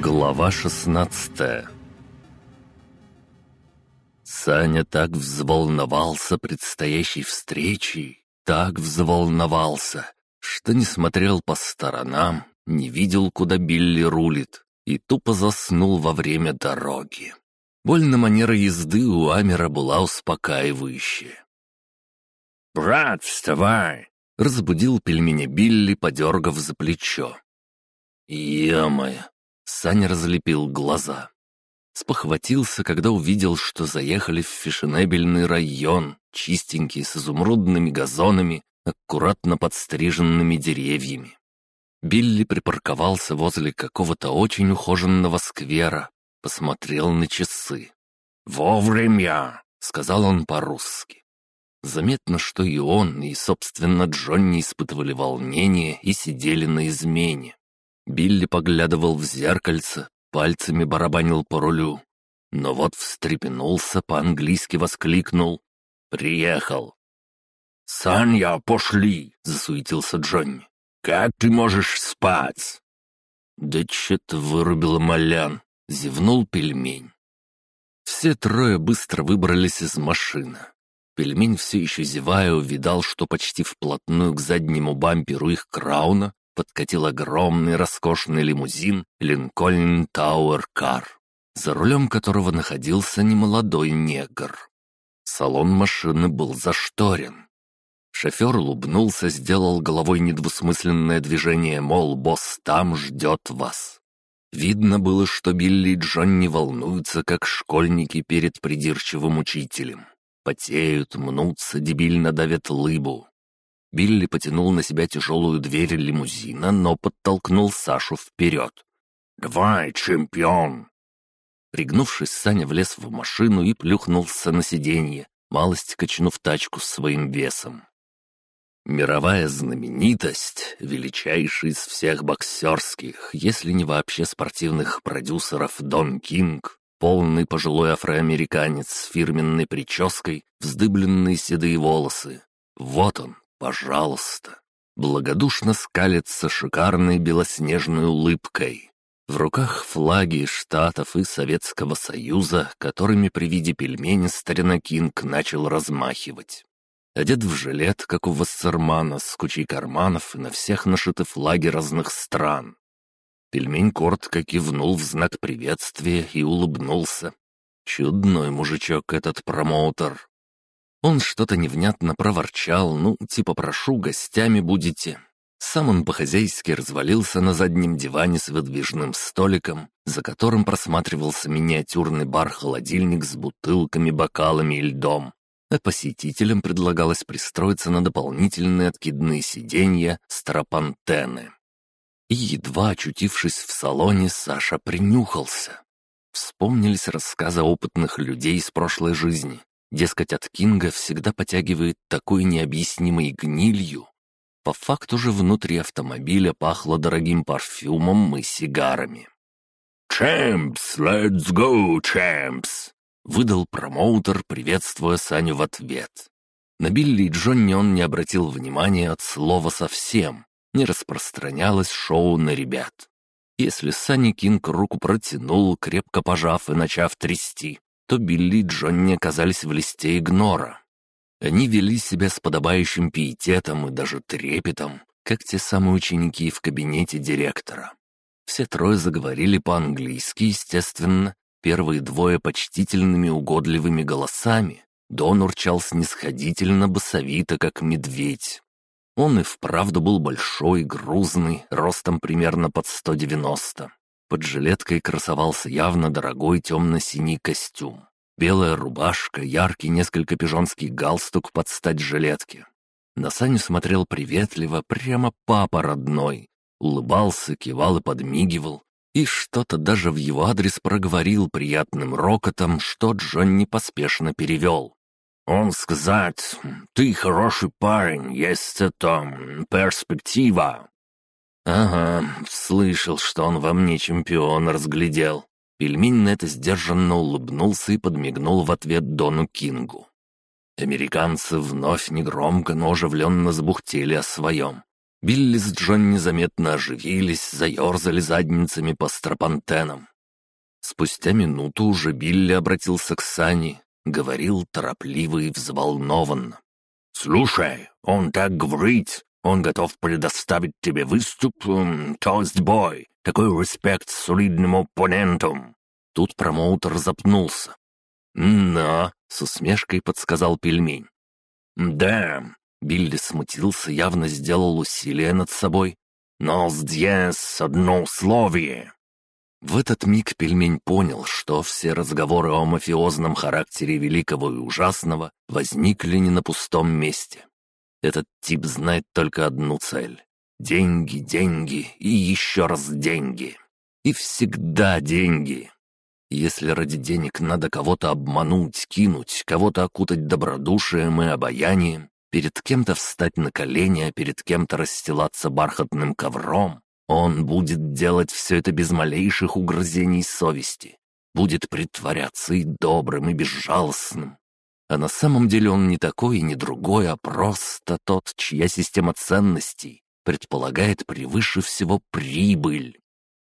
Глава 16 Саня так взволновался предстоящей встречей, так взволновался, что не смотрел по сторонам, не видел, куда Билли рулит, и тупо заснул во время дороги. Больно манера езды у Амера была успокаивающая. «Брат, вставай!» — разбудил пельменя Билли, подергав за плечо. «Е-мое!» Саня разлепил глаза. Спохватился, когда увидел, что заехали в фешенебельный район, чистенький, с изумрудными газонами, аккуратно подстриженными деревьями. Билли припарковался возле какого-то очень ухоженного сквера, посмотрел на часы. «Вовремя!» — сказал он по-русски. Заметно, что и он, и, собственно, Джонни испытывали волнение и сидели на измене. Билли поглядывал в зеркальце, пальцами барабанил по рулю. Но вот встрепенулся, по-английски воскликнул. «Приехал!» «Саня, пошли!» — засуетился Джонни. «Как ты можешь спать?» «Да чё-то вырубила малян!» — зевнул пельмень. Все трое быстро выбрались из машины. Пельмень, все еще зевая, увидал, что почти вплотную к заднему бамперу их крауна подкатил огромный роскошный лимузин «Линкольн Тауэр Кар», за рулем которого находился немолодой негр. Салон машины был зашторен. Шофер улыбнулся, сделал головой недвусмысленное движение, мол, босс там ждет вас. Видно было, что Билли и Джон не волнуются, как школьники перед придирчивым учителем. Потеют, мнутся, дебильно давят лыбу. Билли потянул на себя тяжелую дверь лимузина, но подтолкнул Сашу вперед. «Давай, чемпион!» Пригнувшись, Саня влез в машину и плюхнулся на сиденье, малость качнув тачку своим весом. Мировая знаменитость, величайший из всех боксерских, если не вообще спортивных продюсеров Дон Кинг, полный пожилой афроамериканец с фирменной прической, вздыбленные седые волосы. Вот он, Пожалуйста. Благодушно скалится шикарной белоснежной улыбкой. В руках флаги Штатов и Советского Союза, которыми при виде пельмени старина Кинг начал размахивать. Одет в жилет, как у Вассермана, с кучей карманов, и на всех нашиты флаги разных стран. Пельмень коротко кивнул в знак приветствия и улыбнулся. Чудной мужичок этот промоутер. Он что-то невнятно проворчал, ну, типа «прошу, гостями будете». Сам он по-хозяйски развалился на заднем диване с выдвижным столиком, за которым просматривался миниатюрный бар-холодильник с бутылками, бокалами и льдом. А посетителям предлагалось пристроиться на дополнительные откидные сиденья страпантены. И едва очутившись в салоне, Саша принюхался. Вспомнились рассказы опытных людей из прошлой жизни, Дескать, от Кинга всегда потягивает такой необъяснимой гнилью. По факту же внутри автомобиля пахло дорогим парфюмом и сигарами. «Чэмпс, let's go, Чэмпс!» — выдал промоутер, приветствуя Саню в ответ. На Билли и Джонни он не обратил внимания от слова совсем, не распространялось шоу на ребят. Если Саня Кинг руку протянул, крепко пожав и начав трясти, то Билли и Джонни оказались в листе игнора. Они вели себя с подобающим пиететом и даже трепетом, как те самые ученики в кабинете директора. Все трое заговорили по-английски, естественно, первые двое почтительными угодливыми голосами. Дон урчал снисходительно, басовито, как медведь. Он и вправду был большой, грузный, ростом примерно под 190. Под жилеткой красовался явно дорогой темно-синий костюм. Белая рубашка, яркий несколько пижонский галстук под стать жилетке. На Саню смотрел приветливо, прямо папа родной. Улыбался, кивал и подмигивал. И что-то даже в его адрес проговорил приятным рокотом, что Джон поспешно перевел. «Он сказать, ты хороший парень, есть это перспектива. «Ага, слышал, что он во мне чемпион разглядел». Пельмень на это сдержанно улыбнулся и подмигнул в ответ Дону Кингу. Американцы вновь негромко, но оживленно забухтели о своем. Билли с Джон незаметно оживились, заерзали задницами по стропантенам. Спустя минуту уже Билли обратился к Сане, говорил торопливо и взволнованно. «Слушай, он так говорит, он готов предоставить тебе выступ, то есть бой, такой респект солидным оппонентам». Тут промоутер запнулся. «Но», — с усмешкой подсказал пельмень. «Да», — Билли смутился, явно сделал усилие над собой. «Но здесь одно условие». В этот миг пельмень понял, что все разговоры о мафиозном характере великого и ужасного возникли не на пустом месте. Этот тип знает только одну цель — деньги, деньги и еще раз деньги. И всегда деньги. Если ради денег надо кого-то обмануть, кинуть, кого-то окутать добродушием и обаянием, перед кем-то встать на колени, а перед кем-то расстилаться бархатным ковром, он будет делать все это без малейших угрызений совести, будет притворяться и добрым, и безжалостным. А на самом деле он не такой и не другой, а просто тот, чья система ценностей предполагает превыше всего прибыль.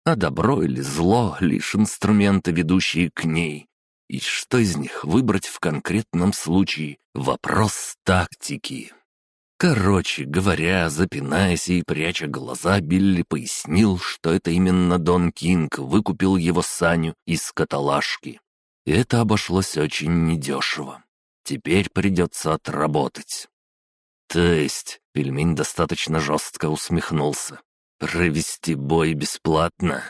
А добро или зло — лишь инструменты, ведущие к ней. И что из них выбрать в конкретном случае — вопрос тактики. Короче говоря, запинаясь и пряча глаза, Билли пояснил, что это именно Дон Кинг выкупил его Саню из каталажки. И это обошлось очень недешево. Теперь придется отработать. То есть, пельмень достаточно жестко усмехнулся. Провести бой бесплатно.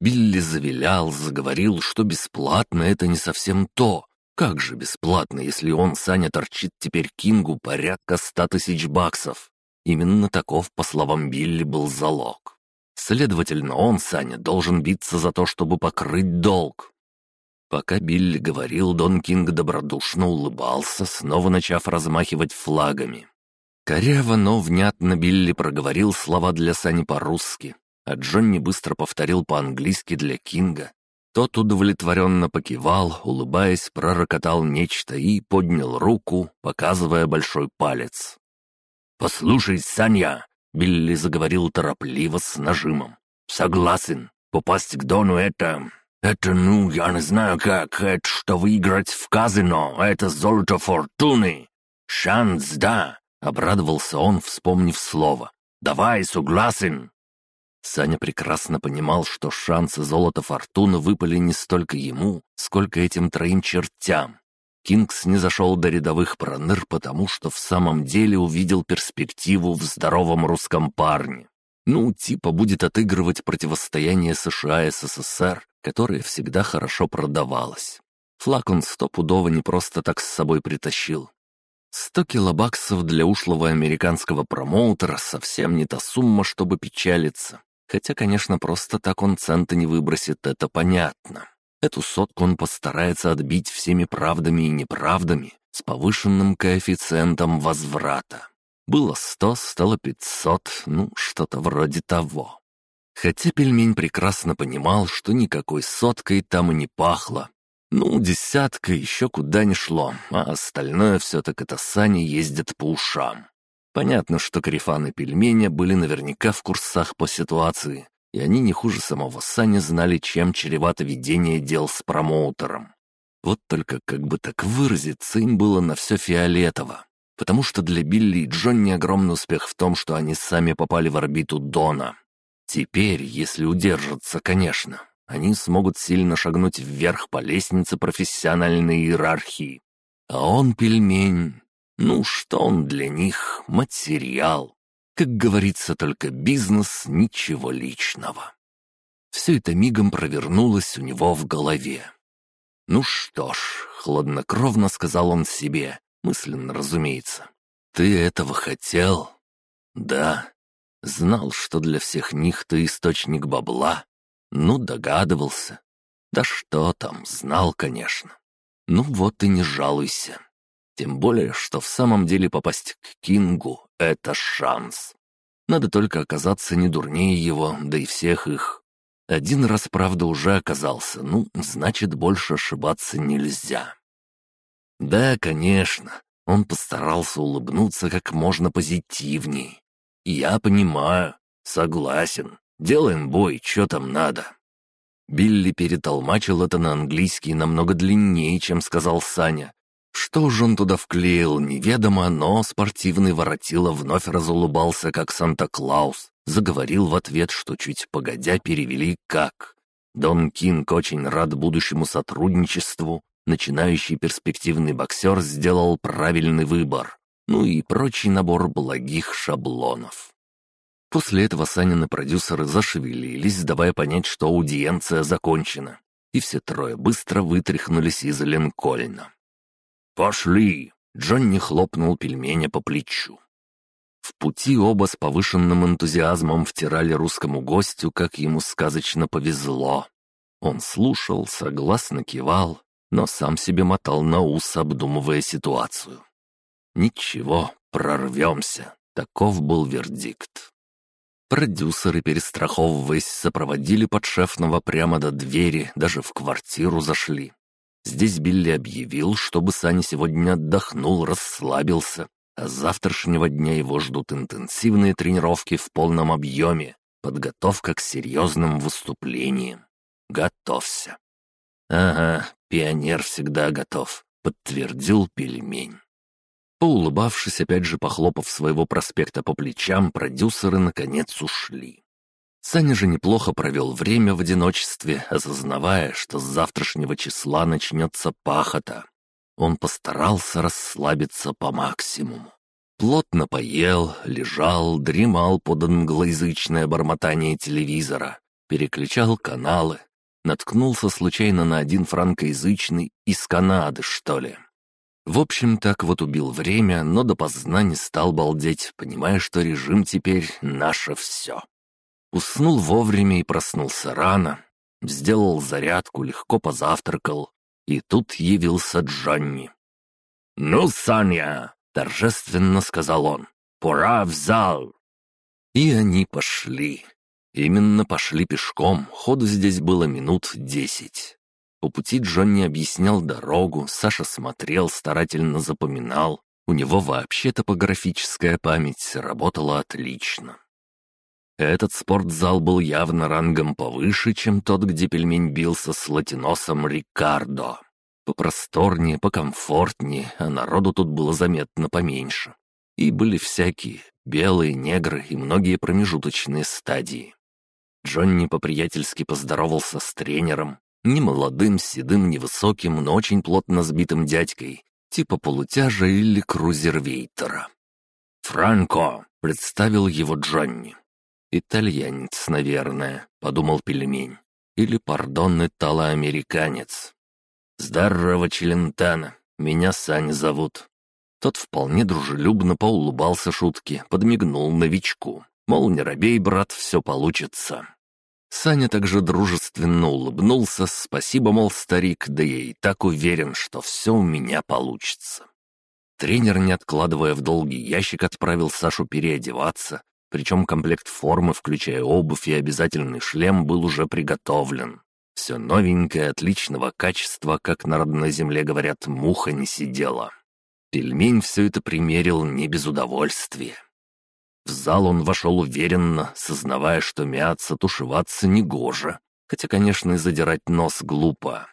Билли завилял, заговорил, что бесплатно — это не совсем то, как же бесплатно, если он, Саня, торчит теперь Кингу порядка ста тысяч баксов? Именно таков, по словам Билли, был залог. Следовательно, он, Саня, должен биться за то, чтобы покрыть долг. Пока Билли говорил, Дон Кинг добродушно улыбался, снова начав размахивать флагами. Коряво, но внятно Билли проговорил слова для Сани по-русски, а Джонни быстро повторил по-английски для Кинга, тот удовлетворенно покивал, улыбаясь, пророкотал нечто и поднял руку, показывая большой палец. «Послушай, Саня!» — Билли заговорил торопливо с нажимом. «Согласен. Попасть к Дону — это... Это, ну, я не знаю как, это что выиграть в казино, это золото фортуны. Шанс, да!» — обрадовался он, вспомнив слово. «Давай, согласен!» Саня прекрасно понимал, что шансы золота фортуны выпали не столько ему, сколько этим троим чертям. Кингс не зашел до рядовых проныр, потому что в самом деле увидел перспективу в здоровом русском парне. Ну, типа будет отыгрывать противостояние США и СССР, которое всегда хорошо продавалось. Флаг он стопудово не просто так с собой притащил. Сто килобаксов для ушлого американского промоутера совсем не та сумма, чтобы печалиться. Хотя, конечно, просто так он цента не выбросит, это понятно. Эту сотку он постарается отбить всеми правдами и неправдами с повышенным коэффициентом возврата. Было сто, стало пятьсот, ну, что-то вроде того. Хотя пельмень прекрасно понимал, что никакой соткой там и не пахло. Ну, десятка еще куда ни шло, а остальное все так это сани ездят по ушам. Понятно, что Карифан пельменя были наверняка в курсах по ситуации, и они не хуже самого Сани знали, чем чревато ведение дел с промоутером. Вот только как бы так выразиться им было на все фиолетово, потому что для Билли и Джонни огромный успех в том, что они сами попали в орбиту Дона. Теперь, если удержатся, конечно, они смогут сильно шагнуть вверх по лестнице профессиональной иерархии. А он, пельмень, ну, что он для них? Материал. Как говорится, только бизнес, ничего личного. Все это мигом провернулось у него в голове. «Ну что ж», — хладнокровно сказал он себе, мысленно, разумеется. «Ты этого хотел?» «Да». Знал, что для всех них ты источник бабла. Ну, догадывался. Да что там, знал, конечно. Ну вот и не жалуйся. Тем более, что в самом деле попасть к Кингу — это шанс. Надо только оказаться не дурнее его, да и всех их. Один раз, правда, уже оказался, ну, значит, больше ошибаться нельзя. Да, конечно, он постарался улыбнуться как можно позитивней. «Я понимаю. Согласен. Делаем бой, что там надо». Билли перетолмачил это на английский намного длиннее, чем сказал Саня. Что же он туда вклеил, неведомо, но спортивный воротило вновь разулыбался, как Санта-Клаус. Заговорил в ответ, что чуть погодя перевели как. Дон Кинг очень рад будущему сотрудничеству. Начинающий перспективный боксер сделал правильный выбор. Ну и прочий набор благих шаблонов. После этого Санины продюсеры зашевелились, давая понять, что аудиенция закончена. И все трое быстро вытряхнулись из Линкольна. «Пошли!» — Джонни хлопнул пельменя по плечу. В пути оба с повышенным энтузиазмом втирали русскому гостю, как ему сказочно повезло. Он слушал, согласно кивал, но сам себе мотал на ус, обдумывая ситуацию. «Ничего, прорвемся», — таков был вердикт. Продюсеры, перестраховываясь, сопроводили подшефного прямо до двери, даже в квартиру зашли. Здесь Билли объявил, чтобы Саня сегодня отдохнул, расслабился, а с завтрашнего дня его ждут интенсивные тренировки в полном объеме, подготовка к серьезным выступлениям. Готовься. «Ага, пионер всегда готов», — подтвердил пельмень. Поулыбавшись, опять же похлопав своего проспекта по плечам, продюсеры наконец ушли. Саня же неплохо провел время в одиночестве, осознавая, что с завтрашнего числа начнется пахота. Он постарался расслабиться по максимуму. Плотно поел, лежал, дремал под англоязычное бормотание телевизора, переключал каналы, наткнулся случайно на один франкоязычный из Канады, что ли. В общем, так вот убил время, но допоздна не стал балдеть, понимая, что режим теперь наше все. Уснул вовремя и проснулся рано, сделал зарядку, легко позавтракал, и тут явился Джонни. «Ну, Саня!» — торжественно сказал он. «Пора в зал!» И они пошли. Именно пошли пешком, ходу здесь было минут десять. По пути Джонни объяснял дорогу, Саша смотрел, старательно запоминал. У него вообще топографическая память работала отлично. Этот спортзал был явно рангом повыше, чем тот, где пельмень бился с латиносом Рикардо. Попросторнее, покомфортнее, а народу тут было заметно поменьше. И были всякие — белые, негры и многие промежуточные стадии. Джонни по-приятельски поздоровался с тренером, не молодым, седым, невысоким, но очень плотно сбитым дядькой, типа полутяжа или крузервейтера. «Франко!» — представил его Джонни. «Итальянец, наверное», — подумал пельмень. «Или, пардон, итало-американец». «Здорово, Челентано. Меня Сань зовут». Тот вполне дружелюбно поулыбался шутке, подмигнул новичку. Мол, не робей, брат, все получится. Саня также дружественно улыбнулся, спасибо, мол, старик, да я и так уверен, что все у меня получится. Тренер, не откладывая в долгий ящик, отправил Сашу переодеваться, причем комплект формы, включая обувь и обязательный шлем, был уже приготовлен. Все новенькое, отличного качества, как на родной земле говорят, муха не сидела. Пельмень все это примерил не без удовольствия. В зал он вошел уверенно, сознавая, что мяться, тушеваться негоже. Хотя, конечно, и задирать нос глупо.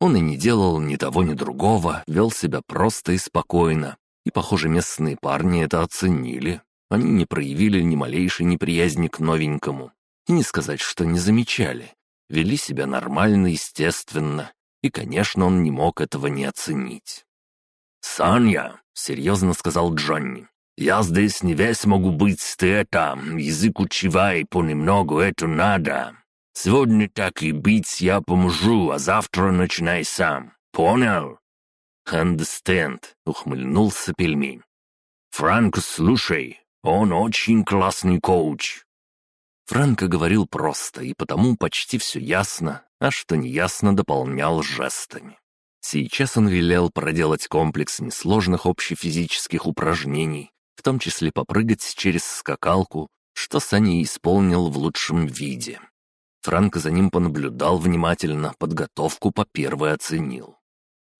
Он и не делал ни того, ни другого, вел себя просто и спокойно. И, похоже, местные парни это оценили. Они не проявили ни малейшей неприязни к новенькому. И не сказать, что не замечали. Вели себя нормально, естественно. И, конечно, он не мог этого не оценить. «Саня», — серьезно сказал Джонни, я здесь не весь могу быть, ты это, язык учивай понемногу, это надо. Сегодня так и быть я поможу, а завтра начинай сам. Понял?» «Understand», — ухмыльнулся пельмень. «Франк, слушай, он очень классный коуч». Франко говорил просто, и потому почти все ясно, а что не ясно дополнял жестами. Сейчас он велел проделать комплекс несложных общефизических упражнений, в том числе попрыгать через скакалку, что Саня исполнил в лучшем виде. Франк за ним понаблюдал внимательно, подготовку по первой оценил.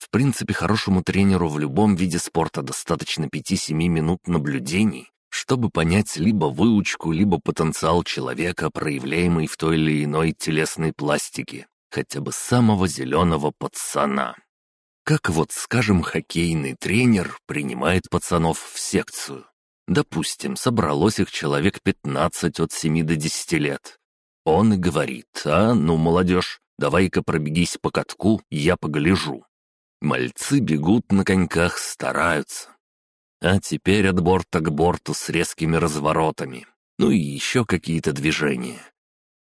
В принципе, хорошему тренеру в любом виде спорта достаточно 5-7 минут наблюдений, чтобы понять либо выучку, либо потенциал человека, проявляемый в той или иной телесной пластике, хотя бы самого зеленого пацана. Как вот, скажем, хоккейный тренер принимает пацанов в секцию. Допустим, собралось их человек 15 от 7 до 10 лет. Он и говорит, а ну, молодежь, давай-ка пробегись по катку, я погляжу. Мальцы бегут на коньках, стараются. А теперь от борта к борту с резкими разворотами. Ну и еще какие-то движения.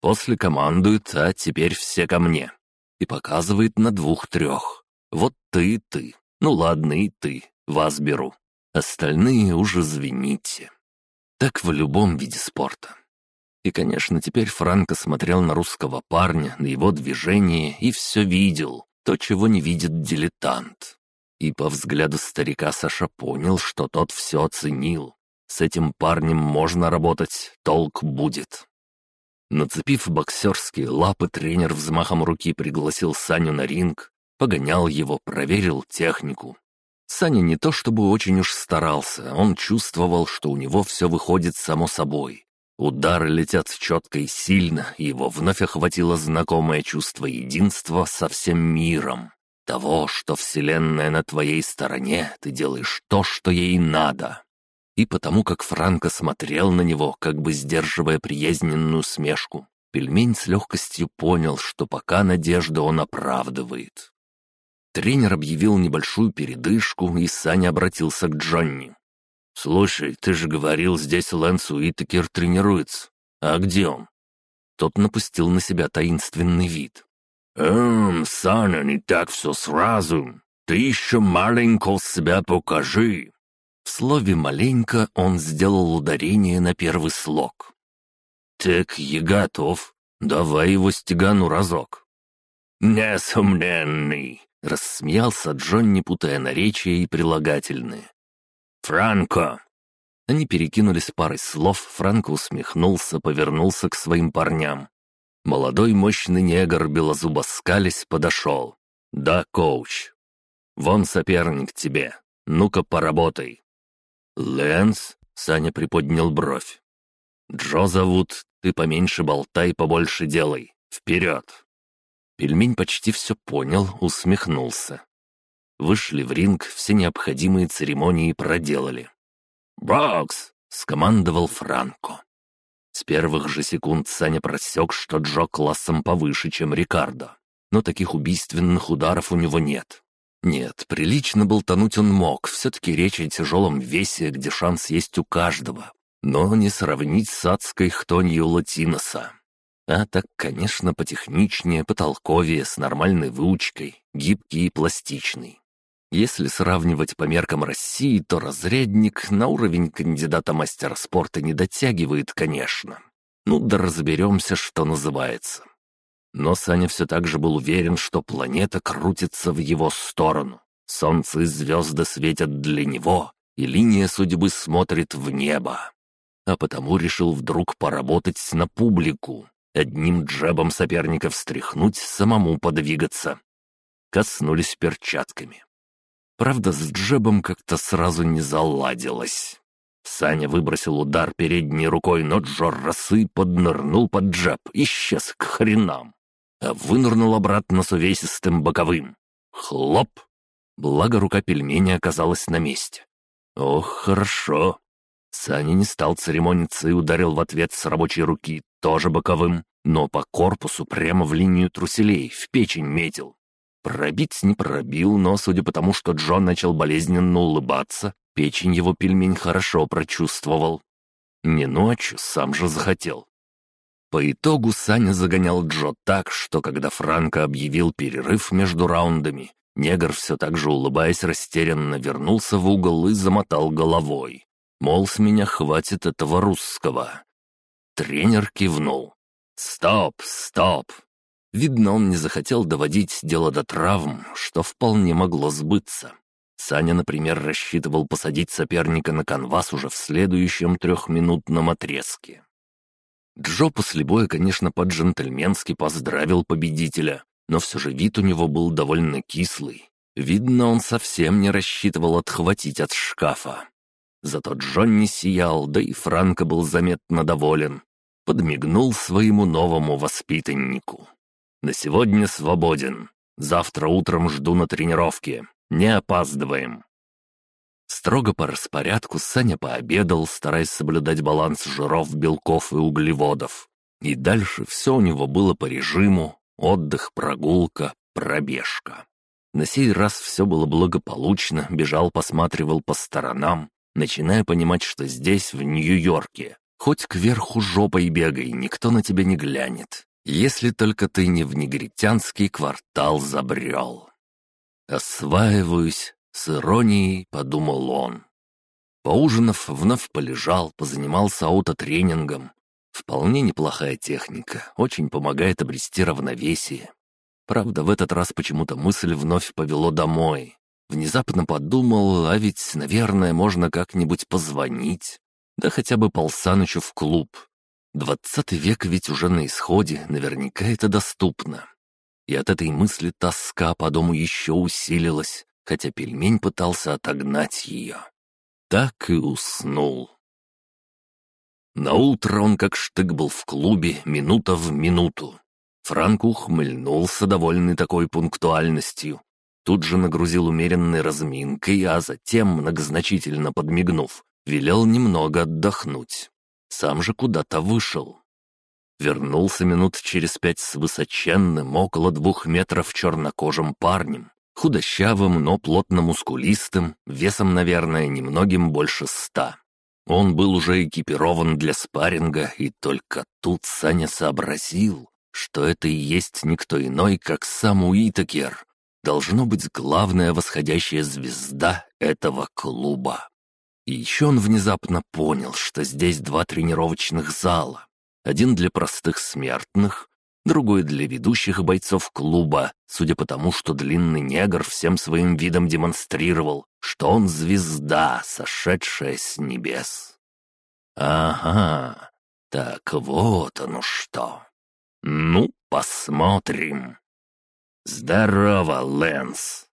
После командует, а теперь все ко мне. И показывает на двух-трех. Вот ты и ты. Ну ладно, и ты. Вас беру. Остальные уже звените. Так в любом виде спорта. И, конечно, теперь Франко смотрел на русского парня, на его движение и все видел, то, чего не видит дилетант. И по взгляду старика Саша понял, что тот все оценил. С этим парнем можно работать, толк будет. Нацепив боксерские лапы, тренер взмахом руки пригласил Саню на ринг, погонял его, проверил технику. Саня не то чтобы очень уж старался, он чувствовал, что у него все выходит само собой. Удары летят четко и сильно, и его вновь охватило знакомое чувство единства со всем миром. Того, что Вселенная на твоей стороне, ты делаешь то, что ей надо. И потому как Франко смотрел на него, как бы сдерживая приязненную смешку, пельмень с легкостью понял, что пока надежду он оправдывает. Тренер объявил небольшую передышку, и Саня обратился к Джонни. «Слушай, ты же говорил, здесь Лэнс Уитакер тренируется. А где он?» Тот напустил на себя таинственный вид. «Эм, Саня, не так все сразу. Ты еще маленько себя покажи». В слове «маленько» он сделал ударение на первый слог. «Так, я готов. Давай его стегану разок». «Несомненный», — рассмеялся Джон, путая наречия и прилагательные. «Франко!» Они перекинулись парой слов, Франко усмехнулся, повернулся к своим парням. Молодой мощный негр, белозубо скались, подошел. «Да, коуч. Вон соперник тебе. Ну-ка, поработай». «Лэнс?» — Саня приподнял бровь. «Джо зовут, ты поменьше болтай, побольше делай. Вперед!» Пельмень почти все понял, усмехнулся. Вышли в ринг, все необходимые церемонии проделали. «Бокс!» — скомандовал Франко. С первых же секунд Саня просек, что Джо классом повыше, чем Рикардо. Но таких убийственных ударов у него нет. Нет, прилично болтануть он мог, все-таки речь о тяжелом весе, где шанс есть у каждого. Но не сравнить с адской хтонью Латиноса. А так, конечно, потехничнее, потолковее, с нормальной выучкой, гибкий и пластичный. Если сравнивать по меркам России, то разрядник на уровень кандидата мастера спорта не дотягивает, конечно. Ну да разберемся, что называется. Но Саня все так же был уверен, что планета крутится в его сторону. Солнце и звезды светят для него, и линия судьбы смотрит в небо. А потому решил вдруг поработать на публику, одним джебом соперника встряхнуть, самому подвигаться. Коснулись перчатками. Правда, с джебом как-то сразу не заладилось. Саня выбросил удар передней рукой, но Джо росы поднырнул под джеб, исчез к хренам. А вынырнул обратно с увесистым боковым. Хлоп! Благо рука пельмени оказалась на месте. Ох, хорошо. Саня не стал церемониться и ударил в ответ с рабочей руки, тоже боковым, но по корпусу прямо в линию труселей, в печень метил. Пробить не пробил, но, судя по тому, что Джон начал болезненно улыбаться, печень его пельмень хорошо прочувствовал. Не ночью, сам же захотел. По итогу Саня загонял Джо так, что когда Франко объявил перерыв между раундами, негр все так же улыбаясь растерянно вернулся в угол и замотал головой. Мол, с меня хватит этого русского. Тренер кивнул. «Стоп, стоп, Видно, он не захотел доводить дело до травм, что вполне могло сбыться. Саня, например, рассчитывал посадить соперника на канвас уже в следующем трехминутном отрезке. Джо после боя, конечно, по-джентльменски поздравил победителя, но все же вид у него был довольно кислый. Видно, он совсем не рассчитывал отхватить от шкафа. Зато Джонни сиял, да и Франко был заметно доволен. Подмигнул своему новому воспитаннику. «На сегодня свободен. Завтра утром жду на тренировке. Не опаздываем». Строго по распорядку Саня пообедал, стараясь соблюдать баланс жиров, белков и углеводов. И дальше все у него было по режиму, отдых, прогулка, пробежка. На сей раз все было благополучно, бежал, посматривал по сторонам, начиная понимать, что здесь, в Нью-Йорке, хоть кверху жопой бегай, никто на тебя не глянет, если только ты не в негритянский квартал забрел. «Осваиваюсь», — с иронией подумал он. Поужинав, вновь полежал, позанимался аутотренингом. Вполне неплохая техника, очень помогает обрести равновесие. Правда, в этот раз почему-то мысль вновь повело домой. Внезапно подумал, а ведь, наверное, можно как-нибудь позвонить. Да хотя бы Полсанычу в клуб. Двадцатый век ведь уже на исходе, наверняка это доступно. И от этой мысли тоска по дому еще усилилась, хотя пельмень пытался отогнать ее. Так и уснул. На утро он как штык был в клубе, минута в минуту. Франк ухмыльнулся, довольный такой пунктуальностью. Тут же нагрузил умеренной разминкой, а затем, многозначительно подмигнув, велел немного отдохнуть. Сам же куда-то вышел. Вернулся минут через пять с высоченным, около двух метров чернокожим парнем, худощавым, но плотно мускулистым, весом, наверное, немногим больше ста. Он был уже экипирован для спарринга, и только тут Саня сообразил, что это и есть никто иной, как сам Уитакер. Должно быть главная восходящая звезда этого клуба. И еще он внезапно понял, что здесь два тренировочных зала. Один для простых смертных, другой для ведущих бойцов клуба, судя по тому, что длинный негр всем своим видом демонстрировал, что он звезда, сошедшая с небес. Ага, так вот оно что. Ну, посмотрим. «Здорово, Лэнс!»